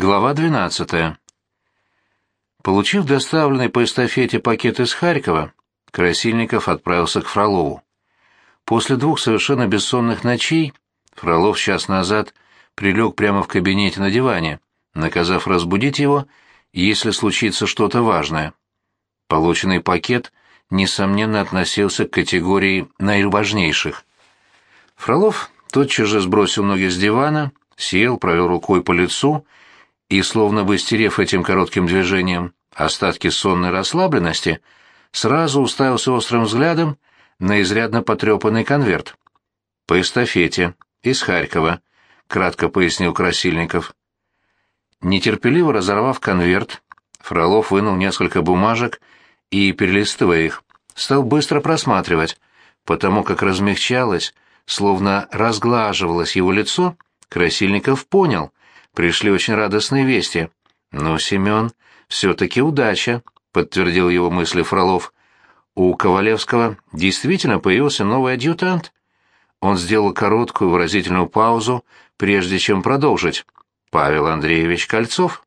Глава 12. Получив доставленный по эстафете пакет из Харькова, Красильников отправился к Фролову. После двух совершенно бессонных ночей Фролов час назад прилег прямо в кабинете на диване, наказав разбудить его, если случится что-то важное. Полученный пакет, несомненно, относился к категории наиважнейших. Фролов тотчас же сбросил ноги с дивана, сел, провел рукой по лицу и, словно бы стерев этим коротким движением остатки сонной расслабленности, сразу уставился острым взглядом на изрядно потрепанный конверт. «По эстафете. Из Харькова», — кратко пояснил Красильников. Нетерпеливо разорвав конверт, Фролов вынул несколько бумажек и, перелистывая их, стал быстро просматривать, потому как размягчалось, словно разглаживалось его лицо, Красильников понял, пришли очень радостные вести. «Ну, Семен, все-таки удача», — подтвердил его мысли Фролов. «У Ковалевского действительно появился новый адъютант». Он сделал короткую выразительную паузу, прежде чем продолжить. «Павел Андреевич Кольцов».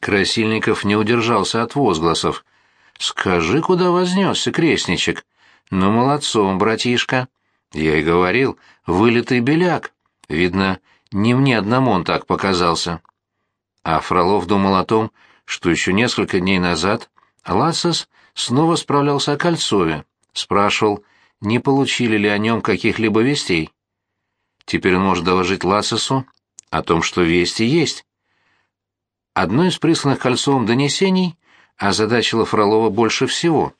Красильников не удержался от возгласов. «Скажи, куда вознесся, крестничек?» «Ну, молодцом, братишка!» «Я и говорил, вылитый беляк. Видно, не мне одному он так показался. А Фролов думал о том, что еще несколько дней назад Лассос снова справлялся о Кольцове, спрашивал, не получили ли о нем каких-либо вестей. Теперь он может доложить Лассосу о том, что вести есть. Одно из присланных Кольцовым донесений озадачило Фролова больше всего.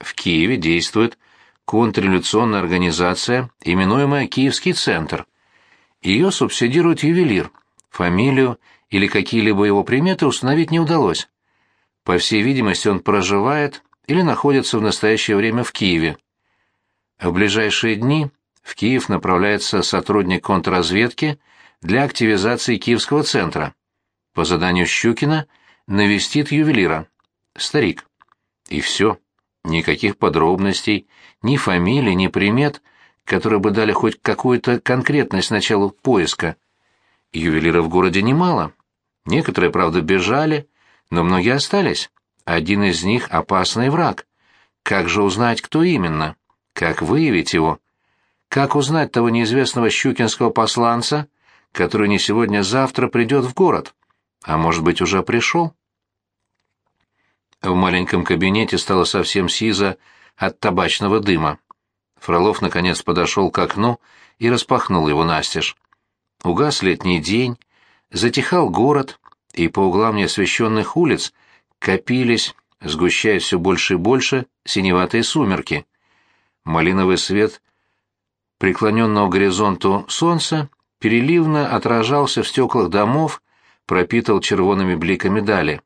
В Киеве действует контрреволюционная организация, именуемая «Киевский центр», ее субсидирует ювелир. Фамилию или какие-либо его приметы установить не удалось. По всей видимости, он проживает или находится в настоящее время в Киеве. В ближайшие дни в Киев направляется сотрудник контрразведки для активизации Киевского центра. По заданию Щукина навестит ювелира. Старик. И все. Никаких подробностей, ни фамилий, ни примет – которые бы дали хоть какую-то конкретность началу поиска. Ювелиров в городе немало. Некоторые, правда, бежали, но многие остались. Один из них — опасный враг. Как же узнать, кто именно? Как выявить его? Как узнать того неизвестного щукинского посланца, который не сегодня-завтра придет в город? А может быть, уже пришел? В маленьком кабинете стало совсем сизо от табачного дыма. Фролов наконец подошел к окну и распахнул его настежь. Угас летний день, затихал город, и по углам неосвещенных улиц копились, сгущаясь все больше и больше, синеватые сумерки. Малиновый свет преклоненного к горизонту солнца переливно отражался в стеклах домов, пропитал червоными бликами дали.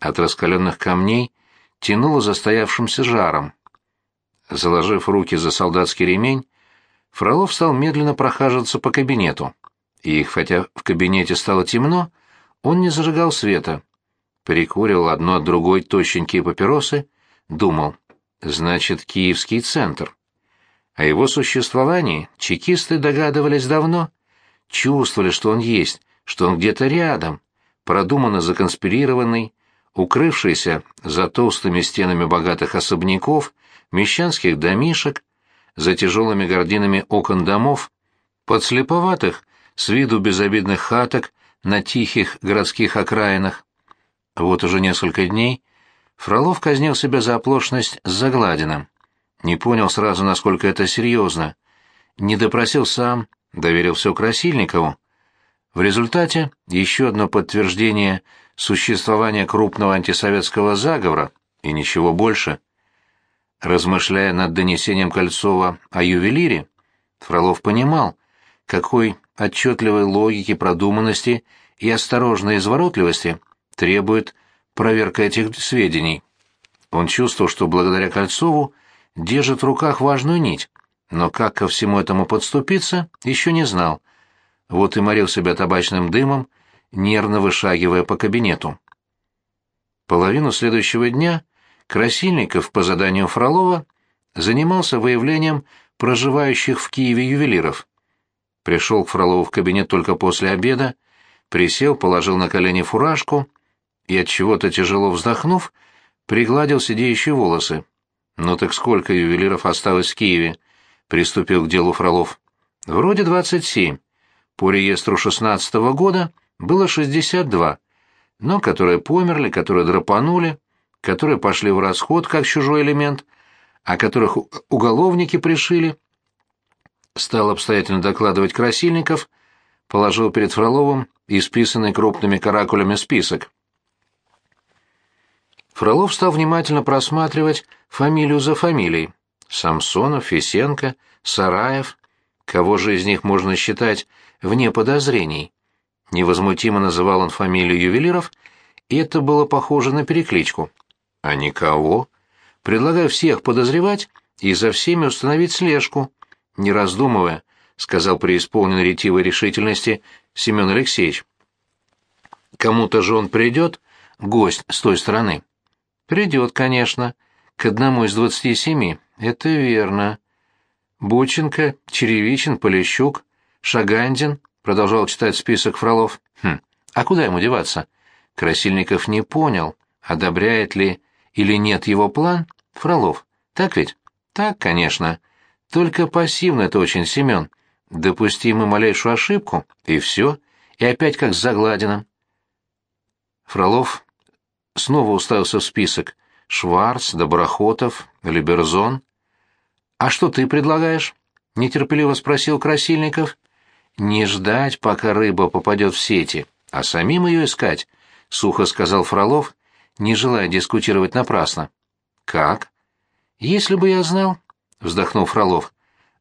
От раскаленных камней тянуло застоявшимся жаром. Заложив руки за солдатский ремень, Фролов стал медленно прохаживаться по кабинету. И, хотя в кабинете стало темно, он не зажигал света. Прикуривал одно от другой тощенькие папиросы, думал, значит, Киевский центр. О его существовании чекисты догадывались давно, чувствовали, что он есть, что он где-то рядом, продуманно законспирированный, укрывшийся за толстыми стенами богатых особняков мещанских домишек, за тяжелыми гординами окон домов, подслеповатых, с виду безобидных хаток на тихих городских окраинах. Вот уже несколько дней Фролов казнил себя за оплошность с Загладиным. Не понял сразу, насколько это серьезно. Не допросил сам, доверил все Красильникову. В результате еще одно подтверждение существования крупного антисоветского заговора и ничего больше. Размышляя над донесением Кольцова о ювелире, Фролов понимал, какой отчетливой логики, продуманности и осторожной изворотливости требует проверка этих сведений. Он чувствовал, что благодаря Кольцову держит в руках важную нить, но как ко всему этому подступиться, еще не знал. Вот и морил себя табачным дымом, нервно вышагивая по кабинету. Половину следующего дня Красильников по заданию Фролова занимался выявлением проживающих в Киеве ювелиров. Пришел к Фролову в кабинет только после обеда, присел, положил на колени фуражку и, от чего то тяжело вздохнув, пригладил сидеющие волосы. «Ну так сколько ювелиров осталось в Киеве?» — приступил к делу Фролов. «Вроде двадцать семь. По реестру шестнадцатого года было шестьдесят два, но которые померли, которые драпанули, которые пошли в расход как чужой элемент, а которых уголовники пришили, стал обстоятельно докладывать Красильников, положил перед Фроловым исписанный крупными каракулями список. Фролов стал внимательно просматривать фамилию за фамилией. Самсонов, Фисенко, Сараев. Кого же из них можно считать вне подозрений? Невозмутимо называл он фамилию ювелиров, и это было похоже на перекличку. А никого. Предлагаю всех подозревать и за всеми установить слежку. Не раздумывая, сказал преисполненной ретивой решительности Семен Алексеевич. Кому-то же он придет, гость с той стороны. Придет, конечно, к одному из двадцати семи, это верно. Бученко, Черевичин, Полищук, Шагандин, продолжал читать список Фролов. Хм, а куда ему деваться? Красильников не понял, одобряет ли или нет его план Фролов. Так ведь? Так, конечно. Только пассивно это очень, Семен. Допустим мы малейшую ошибку, и все, и опять как с Загладиным. Фролов снова уставился в список. Шварц, Доброхотов, Либерзон. «А что ты предлагаешь?» — нетерпеливо спросил Красильников. «Не ждать, пока рыба попадет в сети, а самим ее искать», — сухо сказал Фролов, не желая дискутировать напрасно. «Как?» «Если бы я знал», — вздохнул Фролов.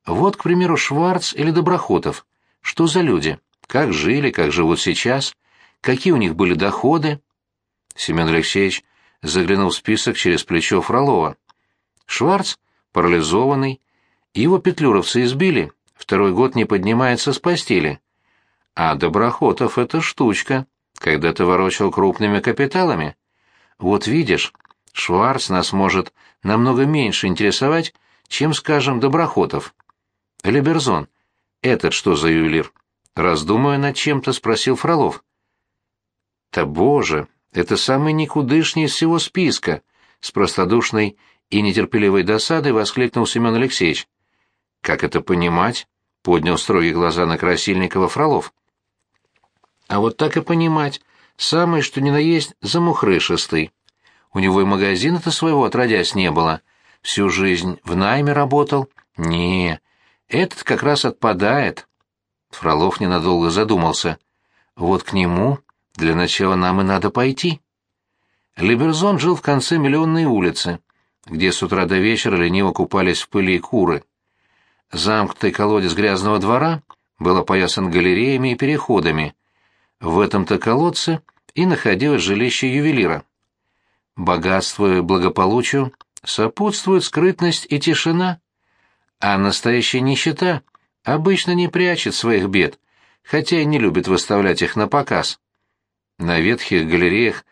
«Вот, к примеру, Шварц или Доброхотов. Что за люди? Как жили, как живут сейчас? Какие у них были доходы?» Семен Алексеевич заглянул в список через плечо Фролова. Шварц парализованный, его петлюровцы избили, второй год не поднимается с постели. А Доброхотов — это штучка, когда ты ворочал крупными капиталами. Вот видишь, Шварц нас может намного меньше интересовать, чем, скажем, Доброхотов. Леберзон, этот что за ювелир? Раздумывая над чем-то, спросил Фролов. «Да боже, это самый никудышний из всего списка!» С простодушной и нетерпеливой досадой воскликнул Семен Алексеевич. «Как это понимать?» — поднял строгие глаза на Красильникова Фролов. «А вот так и понимать. Самый, что ни на есть, замухрышистый. У него и магазина-то своего отродясь не было. Всю жизнь в найме работал. Не, этот как раз отпадает». Фролов ненадолго задумался. «Вот к нему для начала нам и надо пойти». Либерзон жил в конце Миллионной улицы, где с утра до вечера лениво купались в пыли куры. Замкнутый колодец грязного двора был опоясан галереями и переходами. В этом-то колодце и находилось жилище ювелира. Богатству и благополучию сопутствует скрытность и тишина, а настоящая нищета обычно не прячет своих бед, хотя и не любит выставлять их на показ. На ветхих галереях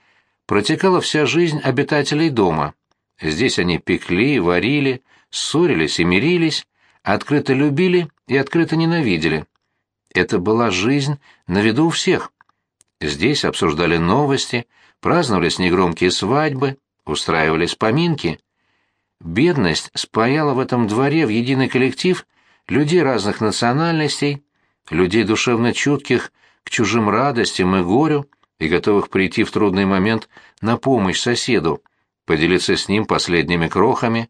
протекала вся жизнь обитателей дома. Здесь они пекли, варили, ссорились и мирились, открыто любили и открыто ненавидели. Это была жизнь на виду у всех. Здесь обсуждали новости, праздновались негромкие свадьбы, устраивались поминки. Бедность спаяла в этом дворе в единый коллектив людей разных национальностей, людей душевно чутких к чужим радостям и горю, и готовых прийти в трудный момент на помощь соседу, поделиться с ним последними крохами.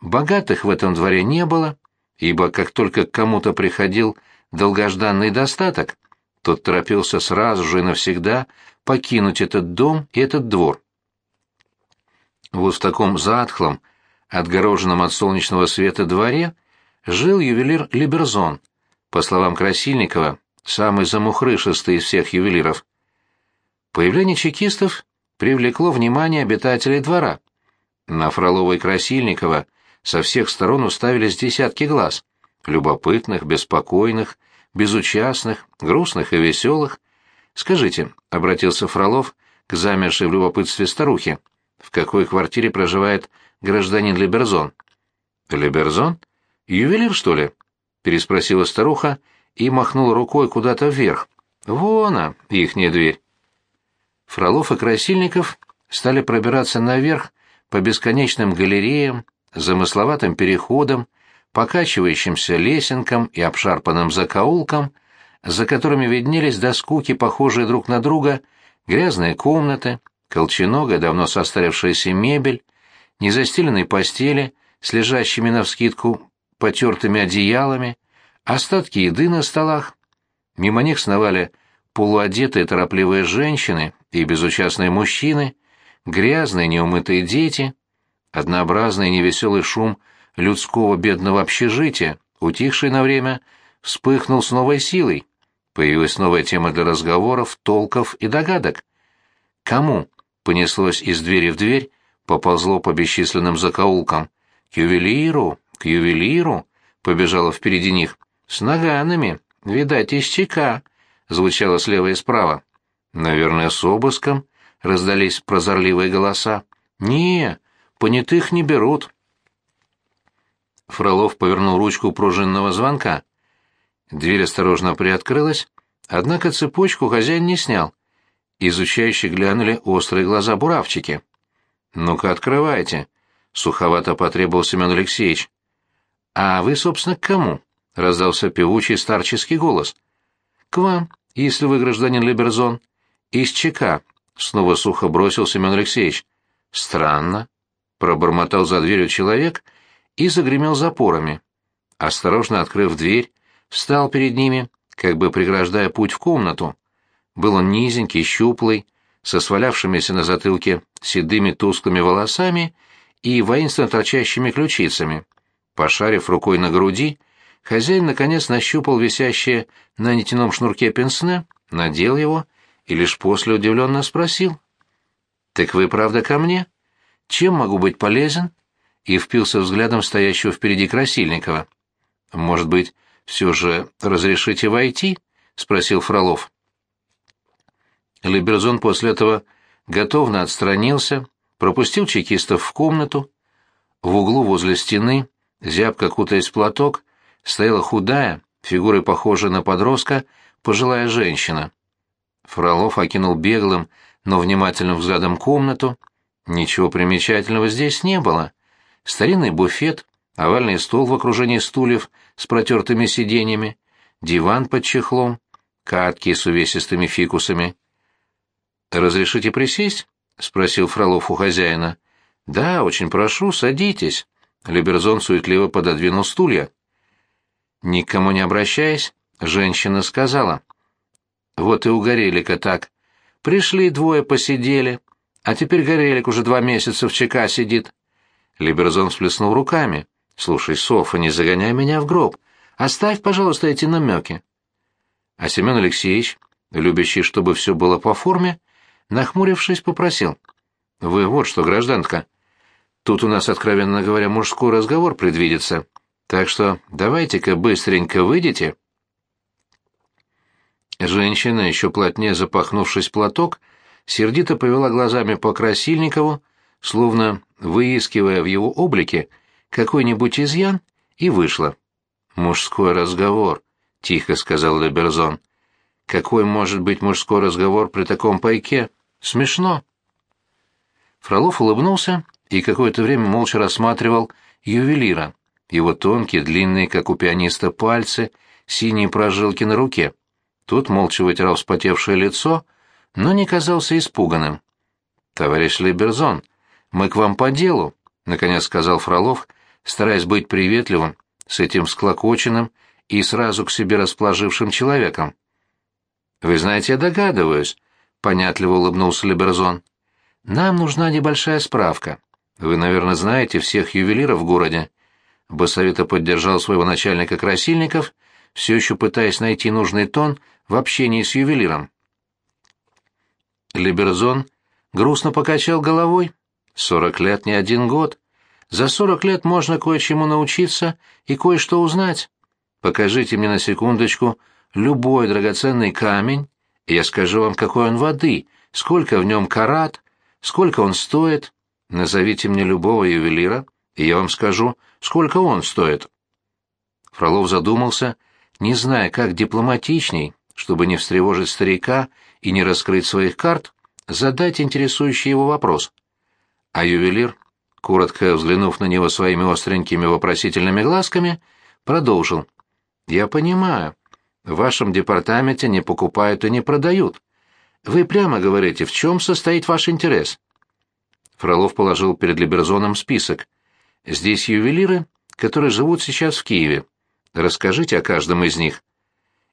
Богатых в этом дворе не было, ибо как только к кому-то приходил долгожданный достаток, тот торопился сразу же и навсегда покинуть этот дом и этот двор. Вот в таком затхлом, отгороженном от солнечного света дворе жил ювелир Либерзон, по словам Красильникова, самый замухрышистый из всех ювелиров. Появление чекистов привлекло внимание обитателей двора. На Фролова и Красильникова со всех сторон уставились десятки глаз, любопытных, беспокойных, безучастных, грустных и веселых. «Скажите», — обратился Фролов к замершей в любопытстве старухе, «в какой квартире проживает гражданин Либерзон?» «Либерзон? Ювелир, что ли?» — переспросила старуха и махнула рукой куда-то вверх, Вон она, ихняя дверь. Фролов и Красильников стали пробираться наверх по бесконечным галереям, замысловатым переходам, покачивающимся лесенкам и обшарпанным закоулкам, за которыми виднелись до скуки похожие друг на друга грязные комнаты, колченогая, давно состарившаяся мебель, незастеленные постели с лежащими навскидку потертыми одеялами, остатки еды на столах. Мимо них сновали полуодетые торопливые женщины и безучастные мужчины, грязные неумытые дети, однообразный невеселый шум людского бедного общежития, утихший на время, вспыхнул с новой силой. Появилась новая тема для разговоров, толков и догадок. Кому понеслось из двери в дверь, поползло по бесчисленным закоулкам. К ювелиру, к ювелиру, побежала впереди них. С наганами, видать, из чека, звучало слева и справа. Наверное, с обыском, раздались прозорливые голоса. Не, понятых не берут. Фролов повернул ручку пружинного звонка. Дверь осторожно приоткрылась, однако цепочку хозяин не снял. Изучающе глянули острые глаза буравчики. «Ну-ка, открывайте», — суховато потребовал Семен Алексеевич. «А вы, собственно, к кому?» — раздался певучий старческий голос. «К вам, если вы гражданин Либерзон. Из ЧК», — снова сухо бросил Семен Алексеевич. «Странно», — пробормотал за дверью человек и загремел запорами. Осторожно открыв дверь, встал перед ними, как бы преграждая путь в комнату. Был он низенький, щуплый, со свалявшимися на затылке седыми тусклыми волосами и воинственно торчащими ключицами. Пошарив рукой на груди, хозяин наконец нащупал висящее на нитяном шнурке пенсне, надел его и лишь после удивленно спросил. «Так вы правда ко мне? Чем могу быть полезен?» И впился взглядом стоящего впереди Красильникова. «Может быть, все же разрешите войти?» — спросил Фролов. Либерзон после этого готовно отстранился, пропустил чекистов в комнату. В углу возле стены, зябко кутаясь платок, стояла худая, фигурой похожая на подростка, пожилая женщина. Фролов окинул беглым, но внимательным взглядом комнату. Ничего примечательного здесь не было. Старинный буфет, овальный стол в окружении стульев с протертыми сиденьями, диван под чехлом, катки с увесистыми фикусами. «Разрешите присесть?» — спросил Фролов у хозяина. «Да, очень прошу, садитесь». Либерзон суетливо пододвинул стулья. Никому не обращаясь, женщина сказала. «Вот и у Горелика так. Пришли двое, посидели, а теперь Горелик уже два месяца в ЧК сидит». Либерзон всплеснул руками. «Слушай, Софа, не загоняй меня в гроб. Оставь, пожалуйста, эти намеки». А Семен Алексеевич, любящий, чтобы все было по форме, нахмурившись, попросил. «Вы вот что, гражданка, тут у нас, откровенно говоря, мужской разговор предвидится, так что давайте-ка быстренько выйдете». Женщина, еще плотнее запахнувшись платок, сердито повела глазами по Красильникову, словно выискивая в его облике какой-нибудь изъян, и вышла. «Мужской разговор», — тихо сказал Леберзон. Какой может быть мужской разговор при таком пайке? Смешно. Фролов улыбнулся и какое-то время молча рассматривал ювелира. Его тонкие, длинные, как у пианиста, пальцы, синие прожилки на руке. Тот молча вытирал вспотевшее лицо, но не казался испуганным. «Товарищ Леберзон, мы к вам по делу», — наконец сказал Фролов, стараясь быть приветливым с этим склокоченным и сразу к себе расположившим человеком. «Вы знаете, я догадываюсь», — понятливо улыбнулся Леберзон. «Нам нужна небольшая справка. Вы, наверное, знаете всех ювелиров в городе». Басовито поддержал своего начальника Красильников, все еще пытаясь найти нужный тон в общении с ювелиром. Либерзон грустно покачал головой. «Сорок лет не один год. За сорок лет можно кое-чему научиться и кое-что узнать. Покажите мне на секундочку любой драгоценный камень, и я скажу вам, какой он воды, сколько в нем карат, сколько он стоит. Назовите мне любого ювелира, и я вам скажу, сколько он стоит. Фролов задумался, не зная, как дипломатичней чтобы не встревожить старика и не раскрыть своих карт, задать интересующий его вопрос. А ювелир, коротко взглянув на него своими остренькими вопросительными глазками, продолжил. «Я понимаю. В вашем департаменте не покупают и не продают. Вы прямо говорите, в чем состоит ваш интерес?» Фролов положил перед Либерзоном список. «Здесь ювелиры, которые живут сейчас в Киеве. Расскажите о каждом из них».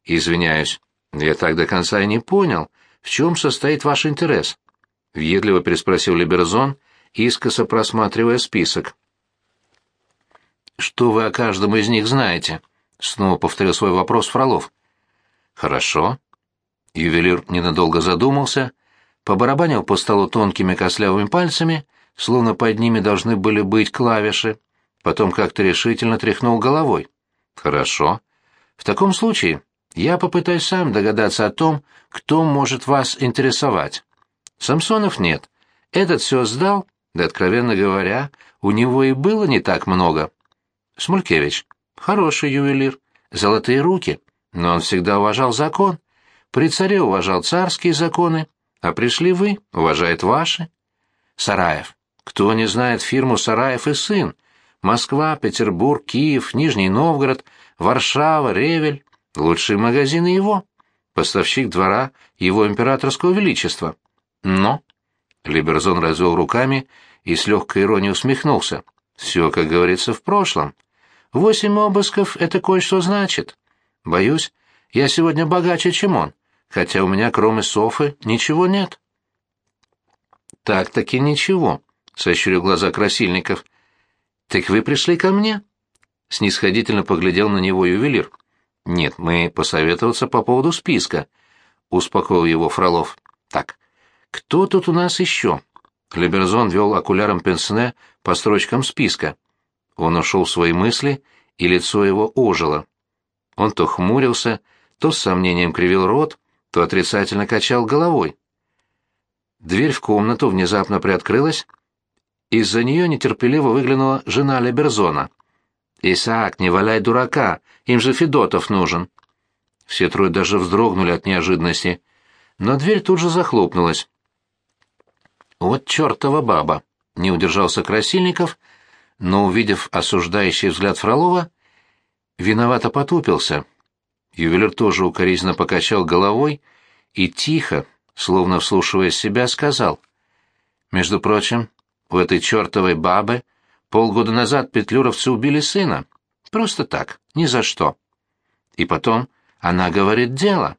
«Извиняюсь, я так до конца и не понял, в чем состоит ваш интерес?» — въедливо переспросил Либерзон, искоса просматривая список. «Что вы о каждом из них знаете?» — снова повторил свой вопрос Фролов. «Хорошо». Ювелир ненадолго задумался, побарабанил по столу тонкими костлявыми пальцами, словно под ними должны были быть клавиши, потом как-то решительно тряхнул головой. «Хорошо. В таком случае я попытаюсь сам догадаться о том, кто может вас интересовать. Самсонов нет. Этот все сдал, да, откровенно говоря, у него и было не так много. Смулькевич. Хороший ювелир. Золотые руки. Но он всегда уважал закон. При царе уважал царские законы, а пришли вы, уважает ваши. Сараев. Кто не знает фирму Сараев и сын? Москва, Петербург, Киев, Нижний Новгород, Варшава, Ревель. Лучшие магазины его. Поставщик двора его императорского величества. Но... Либерзон развел руками и с легкой иронией усмехнулся. Все, как говорится, в прошлом. Восемь обысков — это кое-что значит. Боюсь, я сегодня богаче, чем он, хотя у меня, кроме Софы, ничего нет. Так-таки ничего, — сощурил глаза Красильников. Так вы пришли ко мне? Снисходительно поглядел на него ювелир. Нет, мы посоветоваться по поводу списка, — успокоил его Фролов. Так, кто тут у нас еще? Леберзон вел окуляром пенсне по строчкам списка. Он ушел в свои мысли, и лицо его ожило. Он то хмурился, то с сомнением кривил рот, то отрицательно качал головой. Дверь в комнату внезапно приоткрылась. Из-за нее нетерпеливо выглянула жена Леберзона. «Исаак, не валяй дурака, им же Федотов нужен». Все трое даже вздрогнули от неожиданности, но дверь тут же захлопнулась. «Вот чертова баба!» — не удержался Красильников, но, увидев осуждающий взгляд Фролова, виновато потупился. Ювелир тоже укоризненно покачал головой и тихо, словно вслушивая себя, сказал. «Между прочим, у этой чертовой бабы полгода назад петлюровцы убили сына. Просто так, ни за что. И потом она говорит дело.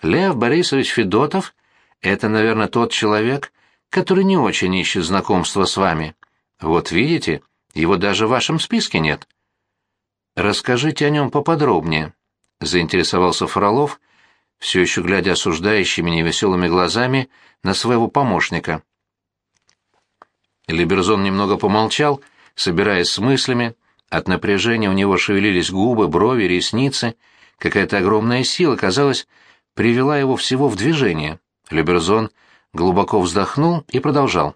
Лев Борисович Федотов — это, наверное, тот человек, который не очень ищет знакомства с вами. Вот видите, его даже в вашем списке нет. Расскажите о нем поподробнее, заинтересовался Фролов, все еще глядя осуждающими невеселыми глазами на своего помощника. Либерзон немного помолчал, собираясь с мыслями, от напряжения у него шевелились губы, брови, ресницы, какая-то огромная сила, казалось, привела его всего в движение. Либерзон глубоко вздохнул и продолжал.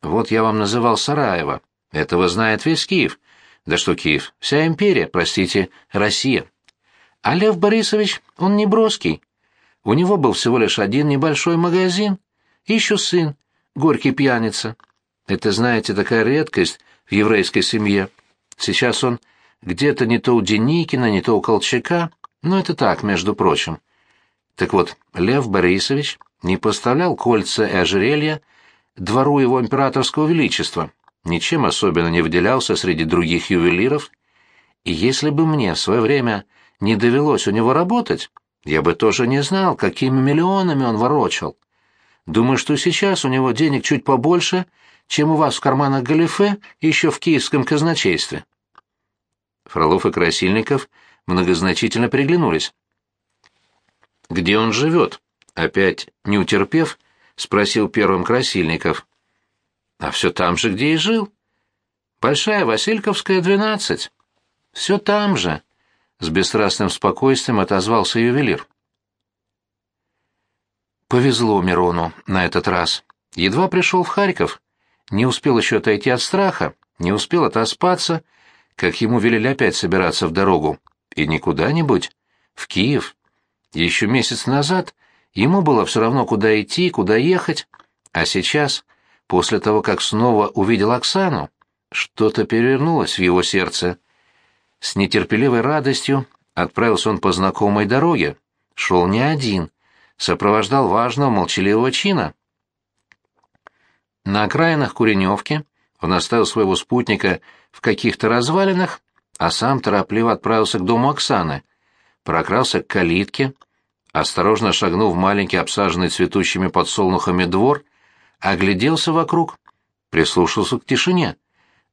«Вот я вам называл Сараева. Этого знает весь Киев. Да что Киев? Вся империя, простите, Россия. А Лев Борисович, он не броский. У него был всего лишь один небольшой магазин. Еще сын, горький пьяница. Это, знаете, такая редкость в еврейской семье. Сейчас он где-то не то у Деникина, не то у Колчака, но это так, между прочим. Так вот, Лев Борисович не поставлял кольца и ожерелья двору его императорского величества, ничем особенно не выделялся среди других ювелиров, и если бы мне в свое время не довелось у него работать, я бы тоже не знал, какими миллионами он ворочал. Думаю, что сейчас у него денег чуть побольше, чем у вас в карманах галифе еще в киевском казначействе. Фролов и Красильников многозначительно приглянулись. «Где он живет?» Опять, не утерпев, спросил первым Красильников. А все там же, где и жил. Большая Васильковская, двенадцать. Все там же, с бесстрастным спокойствием отозвался ювелир. Повезло Мирону на этот раз. Едва пришел в Харьков, не успел еще отойти от страха, не успел отоспаться, как ему велели опять собираться в дорогу. И не куда-нибудь, в Киев. Еще месяц назад ему было все равно, куда идти, куда ехать, а сейчас, после того, как снова увидел Оксану, что-то перевернулось в его сердце. С нетерпеливой радостью отправился он по знакомой дороге. Шел не один, сопровождал важного молчаливого чина. На окраинах Куреневки он оставил своего спутника в каких-то развалинах, а сам торопливо отправился к дому Оксаны, прокрался к калитке, осторожно шагнув в маленький обсаженный цветущими подсолнухами двор, огляделся вокруг, прислушался к тишине.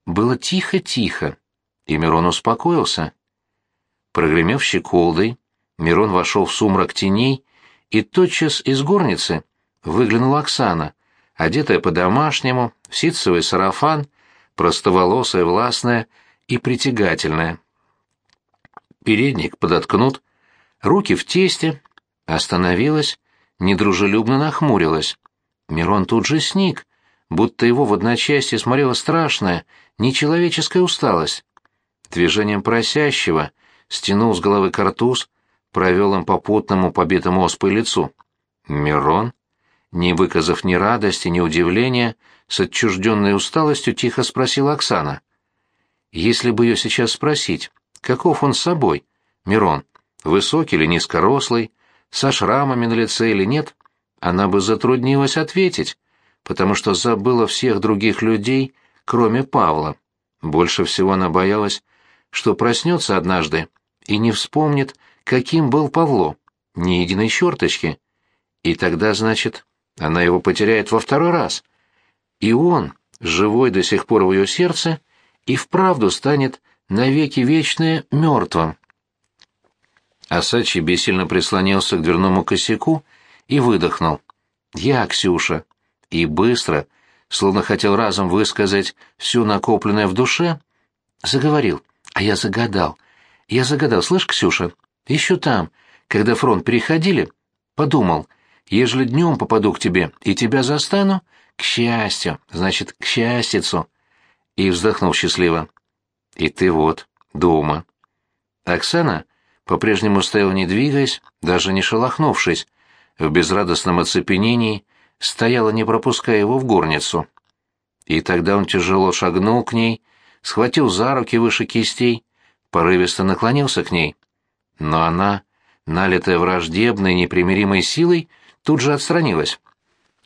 Было тихо-тихо, и Мирон успокоился. Прогремев щеколдой, Мирон вошел в сумрак теней, и тотчас из горницы выглянула Оксана, одетая по-домашнему, в ситцевый сарафан, простоволосая, властная и притягательная. Передник подоткнут, руки в тесте, остановилась, недружелюбно нахмурилась. Мирон тут же сник, будто его в одночасье смотрела страшная, нечеловеческая усталость. Движением просящего стянул с головы картуз, провел им по потному, побитому оспой лицу. Мирон, не выказав ни радости, ни удивления, с отчужденной усталостью тихо спросила Оксана. Если бы ее сейчас спросить, каков он с собой, Мирон, высокий или низкорослый, со шрамами на лице или нет, она бы затруднилась ответить, потому что забыла всех других людей, кроме Павла. Больше всего она боялась, что проснется однажды и не вспомнит, каким был Павло, ни единой черточки. И тогда, значит, она его потеряет во второй раз. И он, живой до сих пор в ее сердце, и вправду станет навеки вечное мертвым. Асачи бессильно прислонился к дверному косяку и выдохнул. «Я, Ксюша!» И быстро, словно хотел разом высказать все накопленное в душе, заговорил. А я загадал. Я загадал, слышь, Ксюша, еще там, когда фронт переходили, подумал, ежели днем попаду к тебе и тебя застану, к счастью, значит, к счастьицу. И вздохнул счастливо. И ты вот, дома. Оксана по-прежнему стояла не двигаясь, даже не шелохнувшись, в безрадостном оцепенении стояла, не пропуская его в горницу. И тогда он тяжело шагнул к ней, схватил за руки выше кистей, порывисто наклонился к ней. Но она, налитая враждебной, непримиримой силой, тут же отстранилась.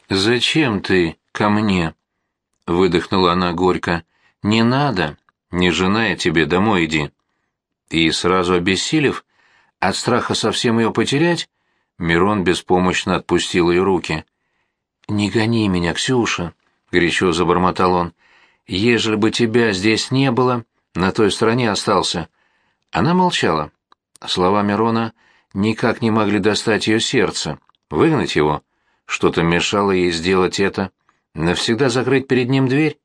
«Зачем ты ко мне?» — выдохнула она горько. «Не надо, не жена я тебе, домой иди». И сразу обессилев, от страха совсем ее потерять, Мирон беспомощно отпустил ее руки. «Не гони меня, Ксюша», — горячо забормотал он. «Ежели бы тебя здесь не было, на той стороне остался». Она молчала. Слова Мирона никак не могли достать ее сердце, выгнать его. Что-то мешало ей сделать это, навсегда закрыть перед ним дверь.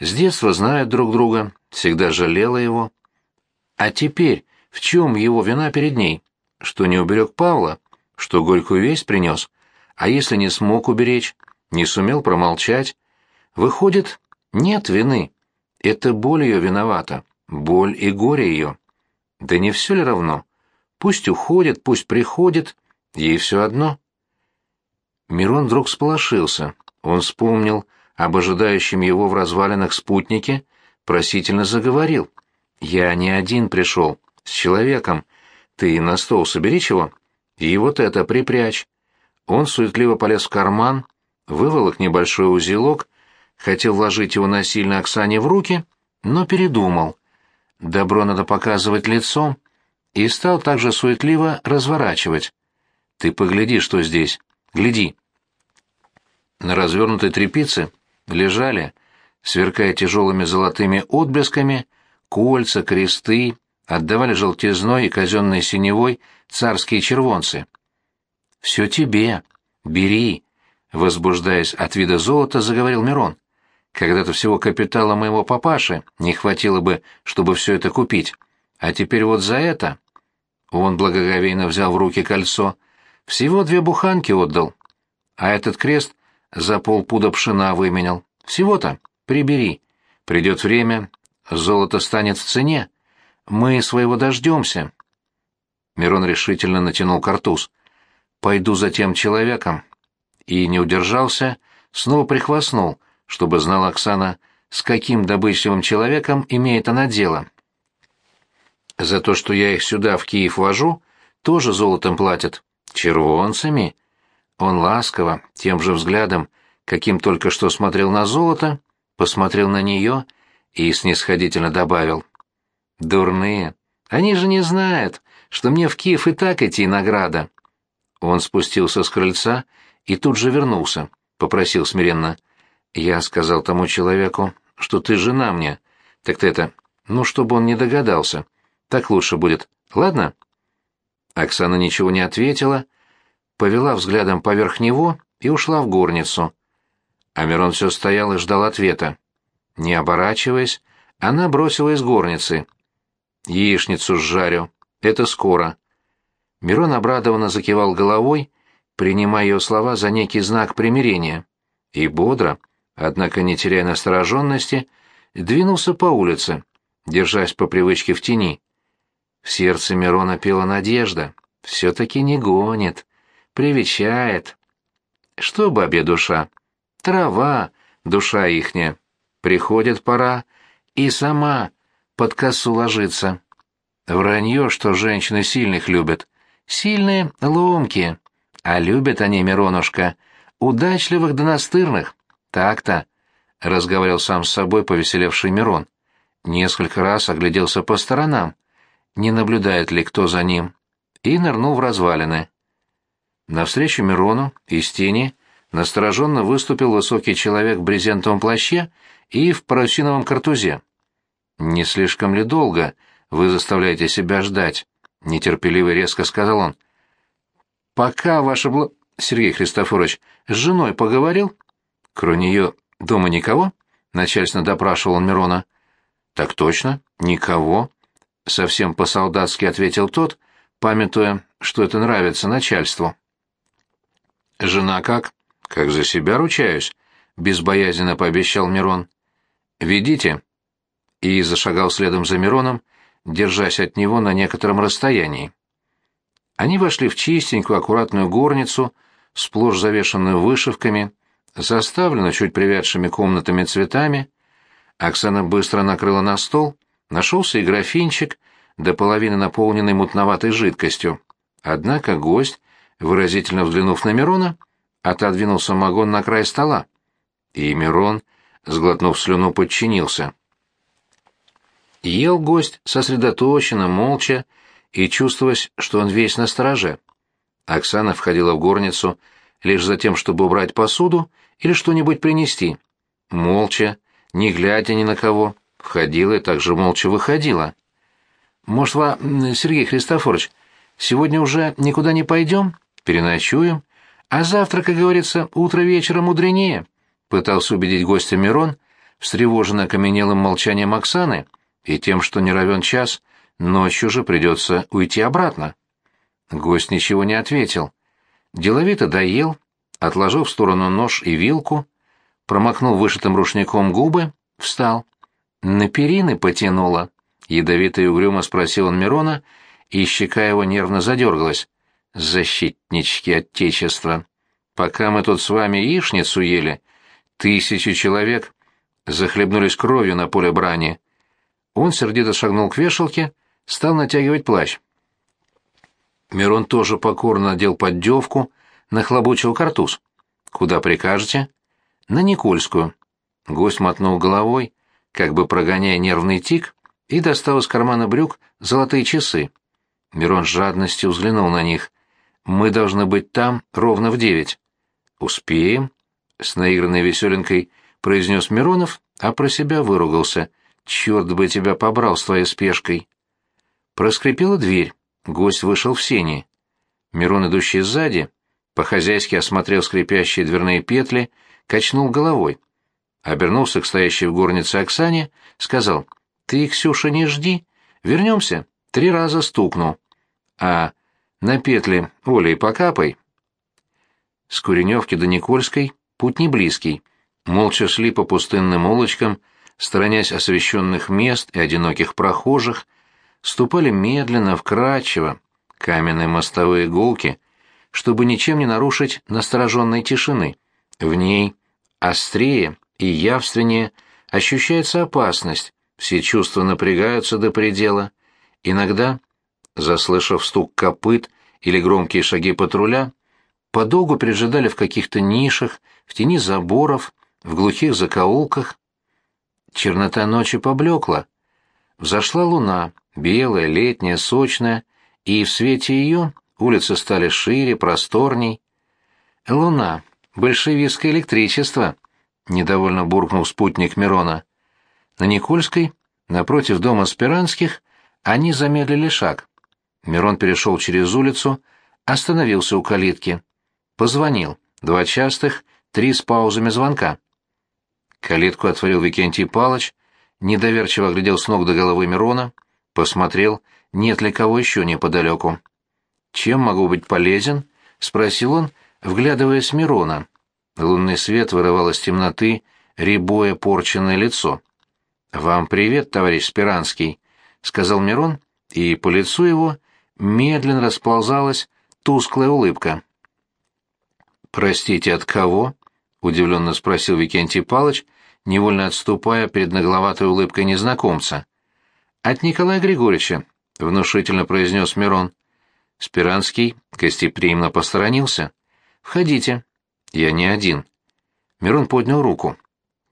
С детства знают друг друга, всегда жалела его. А теперь в чем его вина перед ней? Что не уберег Павла? Что горькую весть принес? А если не смог уберечь? Не сумел промолчать? Выходит, нет вины. Это боль ее виновата. Боль и горе ее. Да не все ли равно? Пусть уходит, пусть приходит, ей все одно. Мирон вдруг сполошился. Он вспомнил об ожидающем его в развалинах спутнике, просительно заговорил. «Я не один пришел с человеком. Ты на стол собери чего, и вот это припрячь». Он суетливо полез в карман, выволок небольшой узелок, хотел вложить его насильно Оксане в руки, но передумал. Добро надо показывать лицом, и стал также суетливо разворачивать. «Ты погляди, что здесь. Гляди». На развернутой тряпице лежали, сверкая тяжелыми золотыми отблесками, кольца, кресты, отдавали желтизной и казенной синевой царские червонцы. «Все тебе. Бери», — возбуждаясь от вида золота, заговорил Мирон. «Когда-то всего капитала моего папаши не хватило бы, чтобы все это купить. А теперь вот за это...» Он благоговейно взял в руки кольцо. «Всего две буханки отдал. А этот крест за полпуда пшена выменял. Всего-то. Прибери. Придет время, золото станет в цене. Мы своего дождемся. Мирон решительно натянул картуз. «Пойду за тем человеком». И не удержался, снова прихвастнул, чтобы знала Оксана, с каким добычливым человеком имеет она дело. За то, что я их сюда, в Киев, вожу, тоже золотом платят. Червонцами. Он ласково, тем же взглядом, каким только что смотрел на золото, посмотрел на нее и снисходительно добавил. «Дурные. Они же не знают, что мне в Киев и так идти награда». Он спустился с крыльца и тут же вернулся, попросил смиренно. «Я сказал тому человеку, что ты жена мне. Так ты это, ну, чтобы он не догадался. Так лучше будет. Ладно?» Оксана ничего не ответила, повела взглядом поверх него и ушла в горницу. А Мирон все стоял и ждал ответа. Не оборачиваясь, она бросила из горницы. «Яичницу сжарю. Это скоро». Мирон обрадованно закивал головой, принимая ее слова за некий знак примирения. И бодро, однако не теряя настороженности, двинулся по улице, держась по привычке в тени. В сердце Мирона пела надежда. Все-таки не гонит, привечает. Что бабе душа? Трава, душа ихняя. Приходит пора, и сама под косу ложится. Вранье, что женщины сильных любят. Сильные — ломкие. А любят они, Миронушка, удачливых да настырных. Так-то, — разговаривал сам с собой повеселевший Мирон. Несколько раз огляделся по сторонам не наблюдает ли кто за ним, и нырнул в развалины. Навстречу Мирону из тени настороженно выступил высокий человек в брезентовом плаще и в парусиновом картузе. «Не слишком ли долго вы заставляете себя ждать?» — нетерпеливо и резко сказал он. «Пока ваше бл...» Сергей Христофорович с женой поговорил? Кроме нее дома никого? Начальственно допрашивал он Мирона. Так точно, никого. — совсем по-солдатски ответил тот, памятуя, что это нравится начальству. «Жена как?» «Как за себя ручаюсь», — безбоязненно пообещал Мирон. «Ведите». И зашагал следом за Мироном, держась от него на некотором расстоянии. Они вошли в чистенькую, аккуратную горницу, сплошь завешенную вышивками, заставленную чуть привядшими комнатами цветами. Оксана быстро накрыла на стол Нашелся и графинчик, до половины наполненный мутноватой жидкостью. Однако гость, выразительно взглянув на Мирона, отодвинул самогон на край стола. И Мирон, сглотнув слюну, подчинился. Ел гость сосредоточенно, молча, и чувствовалось, что он весь на страже. Оксана входила в горницу лишь за тем, чтобы убрать посуду или что-нибудь принести. Молча, не глядя ни на кого, Входила и также молча выходила. «Может, ва, Сергей Христофорович, сегодня уже никуда не пойдем? Переночуем? А завтра, как говорится, утро вечера мудренее», — пытался убедить гостя Мирон, встревоженно окаменелым молчанием Оксаны и тем, что не равен час, ночью же придется уйти обратно. Гость ничего не ответил. Деловито доел, отложил в сторону нож и вилку, промокнул вышитым рушником губы, встал. «На перины потянуло?» — ядовито и угрюмо спросил он Мирона, и щека его нервно задергалась. «Защитнички Отечества! Пока мы тут с вами яичницу ели, тысячи человек захлебнулись кровью на поле брани». Он сердито шагнул к вешалке, стал натягивать плащ. Мирон тоже покорно надел поддевку, нахлобучил картуз. «Куда прикажете?» «На Никольскую». Гость мотнул головой, как бы прогоняя нервный тик, и достал из кармана брюк золотые часы. Мирон с жадностью взглянул на них. «Мы должны быть там ровно в девять». «Успеем?» — с наигранной веселенкой произнес Миронов, а про себя выругался. «Черт бы тебя побрал с твоей спешкой!» Проскрипела дверь. Гость вышел в сени. Мирон, идущий сзади, по-хозяйски осмотрел скрипящие дверные петли, качнул головой обернулся к стоящей в горнице Оксане, сказал, «Ты, Ксюша, не жди, вернемся». Три раза стукнул. «А на петли Олей покапай». С Куреневки до Никольской путь не близкий. Молча шли по пустынным улочкам, сторонясь освещенных мест и одиноких прохожих, ступали медленно, вкрадчиво, каменные мостовые гулки, чтобы ничем не нарушить настороженной тишины. В ней острее и явственнее ощущается опасность, все чувства напрягаются до предела. Иногда, заслышав стук копыт или громкие шаги патруля, подолгу пережидали в каких-то нишах, в тени заборов, в глухих закоулках. Чернота ночи поблекла. Взошла луна, белая, летняя, сочная, и в свете ее улицы стали шире, просторней. Луна, большевистское электричество, — недовольно буркнул спутник Мирона. На Никольской, напротив дома Спиранских, они замедлили шаг. Мирон перешел через улицу, остановился у калитки. Позвонил. Два частых, три с паузами звонка. Калитку отворил Викентий Палыч, недоверчиво глядел с ног до головы Мирона, посмотрел, нет ли кого еще неподалеку. «Чем могу быть полезен?» — спросил он, вглядываясь в Мирона. Лунный свет вырывал из темноты рябое порченное лицо. «Вам привет, товарищ Спиранский», — сказал Мирон, и по лицу его медленно расползалась тусклая улыбка. «Простите, от кого?» — удивленно спросил Викентий Палыч, невольно отступая перед нагловатой улыбкой незнакомца. «От Николая Григорьевича», — внушительно произнес Мирон. Спиранский гостеприимно посторонился. «Входите». «Я не один». Мирон поднял руку.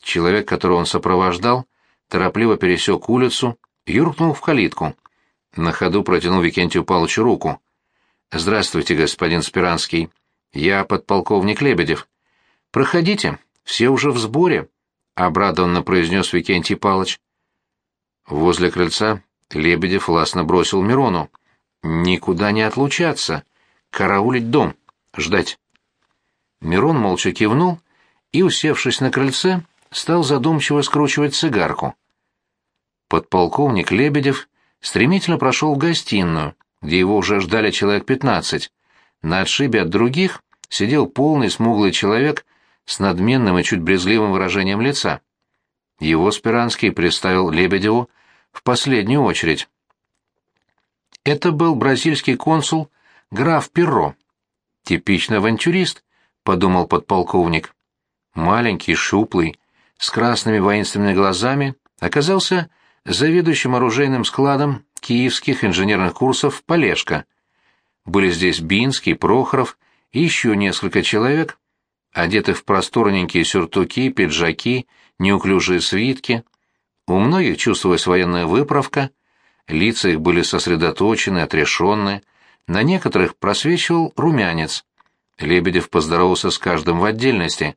Человек, которого он сопровождал, торопливо пересек улицу, юркнул в калитку. На ходу протянул Викентию Павловичу руку. «Здравствуйте, господин Спиранский. Я подполковник Лебедев. Проходите, все уже в сборе», — обрадованно произнес Викентий Павлович. Возле крыльца Лебедев властно бросил Мирону. «Никуда не отлучаться. Караулить дом. Ждать». Мирон молча кивнул и, усевшись на крыльце, стал задумчиво скручивать цигарку. Подполковник Лебедев стремительно прошел в гостиную, где его уже ждали человек пятнадцать. На отшибе от других сидел полный смуглый человек с надменным и чуть брезгливым выражением лица. Его Спиранский представил Лебедеву в последнюю очередь. Это был бразильский консул граф Перро. Типичный авантюрист, подумал подполковник. Маленький, шуплый, с красными воинственными глазами, оказался заведующим оружейным складом киевских инженерных курсов Полешка. Были здесь Бинский, Прохоров и еще несколько человек, одетых в просторненькие сюртуки, пиджаки, неуклюжие свитки. У многих чувствовалась военная выправка, лица их были сосредоточены, отрешенные, на некоторых просвечивал румянец. Лебедев поздоровался с каждым в отдельности.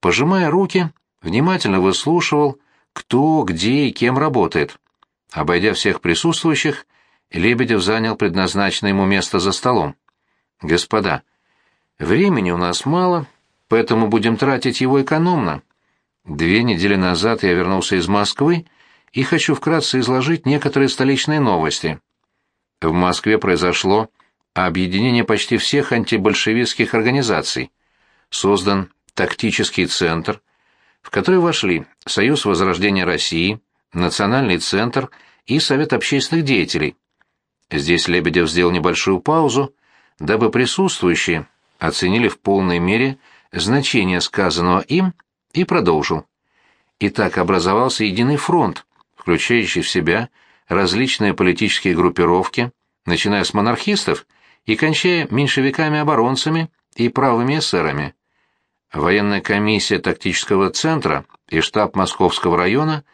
Пожимая руки, внимательно выслушивал, кто, где и кем работает. Обойдя всех присутствующих, Лебедев занял предназначенное ему место за столом. «Господа, времени у нас мало, поэтому будем тратить его экономно. Две недели назад я вернулся из Москвы и хочу вкратце изложить некоторые столичные новости. В Москве произошло объединение почти всех антибольшевистских организаций. Создан тактический центр, в который вошли Союз Возрождения России, Национальный центр и Совет общественных деятелей. Здесь Лебедев сделал небольшую паузу, дабы присутствующие оценили в полной мере значение сказанного им и продолжил. Итак, образовался единый фронт, включающий в себя различные политические группировки, начиная с монархистов и кончая меньшевиками-оборонцами и правыми эсерами. Военная комиссия тактического центра и штаб Московского района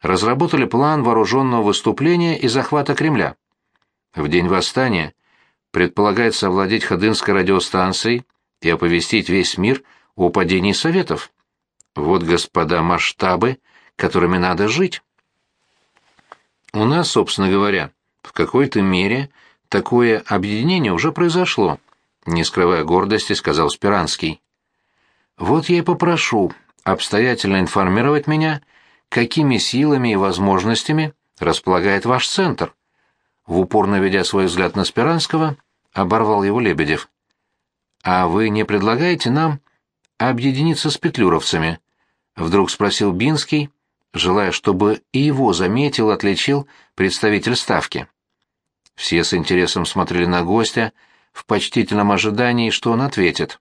разработали план вооруженного выступления и захвата Кремля. В день восстания предполагается овладеть Ходынской радиостанцией и оповестить весь мир о падении Советов. Вот, господа, масштабы, которыми надо жить. У нас, собственно говоря, в какой-то мере такое объединение уже произошло, не скрывая гордости, сказал Спиранский. Вот я и попрошу обстоятельно информировать меня, какими силами и возможностями располагает ваш центр. В упор наведя свой взгляд на Спиранского, оборвал его Лебедев. А вы не предлагаете нам объединиться с петлюровцами? Вдруг спросил Бинский, желая, чтобы и его заметил, отличил представитель ставки. Все с интересом смотрели на гостя, в почтительном ожидании, что он ответит.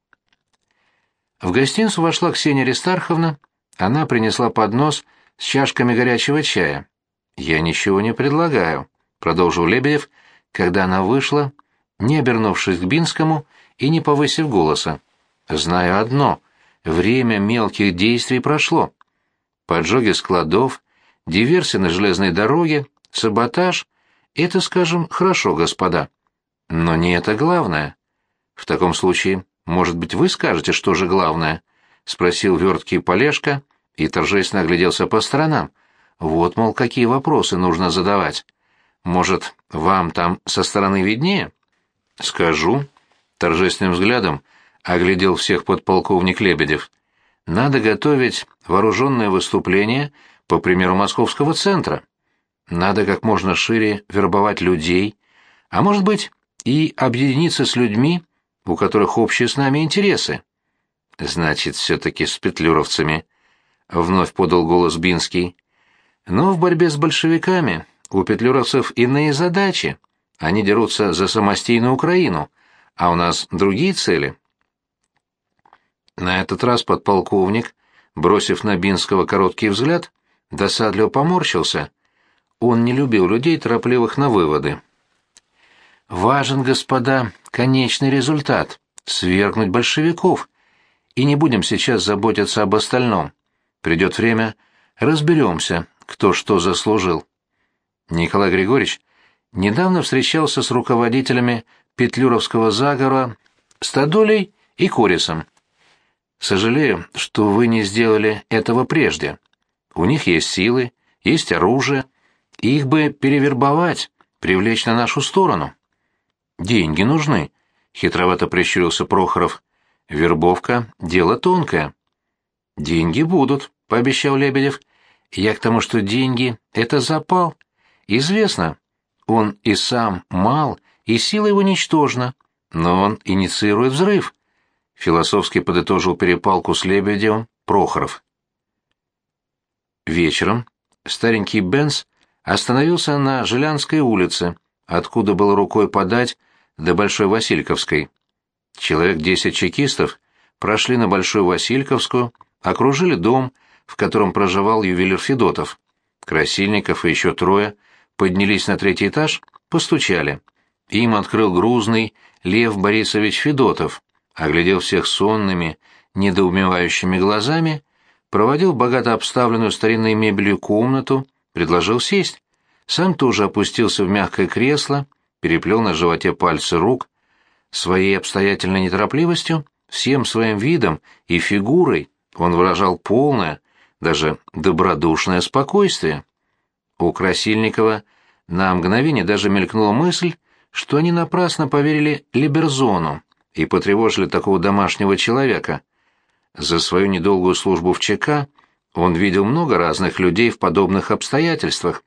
В гостиницу вошла Ксения Аристарховна, она принесла поднос с чашками горячего чая. «Я ничего не предлагаю», — продолжил Лебедев, когда она вышла, не обернувшись к Бинскому и не повысив голоса. «Знаю одно — время мелких действий прошло. Поджоги складов, диверсия на железной дороге, саботаж — это, скажем, хорошо, господа. Но не это главное. В таком случае, может быть, вы скажете, что же главное? — спросил верткий Полешка и торжественно огляделся по сторонам. Вот, мол, какие вопросы нужно задавать. Может, вам там со стороны виднее? — Скажу. Торжественным взглядом оглядел всех подполковник Лебедев. Надо готовить вооруженное выступление по примеру московского центра. Надо как можно шире вербовать людей, а может быть и объединиться с людьми, у которых общие с нами интересы. Значит, все-таки с петлюровцами, — вновь подал голос Бинский. Но в борьбе с большевиками у петлюровцев иные задачи. Они дерутся за самостийную Украину, а у нас другие цели. На этот раз подполковник, бросив на Бинского короткий взгляд, досадливо поморщился. Он не любил людей, торопливых на выводы. «Важен, господа, конечный результат — свергнуть большевиков. И не будем сейчас заботиться об остальном. Придет время, разберемся, кто что заслужил». Николай Григорьевич недавно встречался с руководителями Петлюровского заговора Стадолей и Корисом. Сожалею, что вы не сделали этого прежде. У них есть силы, есть оружие, их бы перевербовать, привлечь на нашу сторону. Деньги нужны, хитровато прищурился Прохоров. Вербовка — дело тонкое. Деньги будут, пообещал Лебедев. Я к тому, что деньги — это запал. Известно, он и сам мал, и сила его ничтожна, но он инициирует взрыв философски подытожил перепалку с Лебедевым Прохоров. Вечером старенький Бенц остановился на Желянской улице, откуда было рукой подать до Большой Васильковской. Человек десять чекистов прошли на Большую Васильковскую, окружили дом, в котором проживал ювелир Федотов. Красильников и еще трое поднялись на третий этаж, постучали. Им открыл грузный Лев Борисович Федотов, оглядел всех сонными, недоумевающими глазами, проводил богато обставленную старинной мебелью комнату, предложил сесть. Сам тоже опустился в мягкое кресло, переплел на животе пальцы рук. Своей обстоятельной неторопливостью, всем своим видом и фигурой он выражал полное, даже добродушное спокойствие. У Красильникова на мгновение даже мелькнула мысль, что они напрасно поверили Либерзону, и потревожили такого домашнего человека. За свою недолгую службу в ЧК он видел много разных людей в подобных обстоятельствах.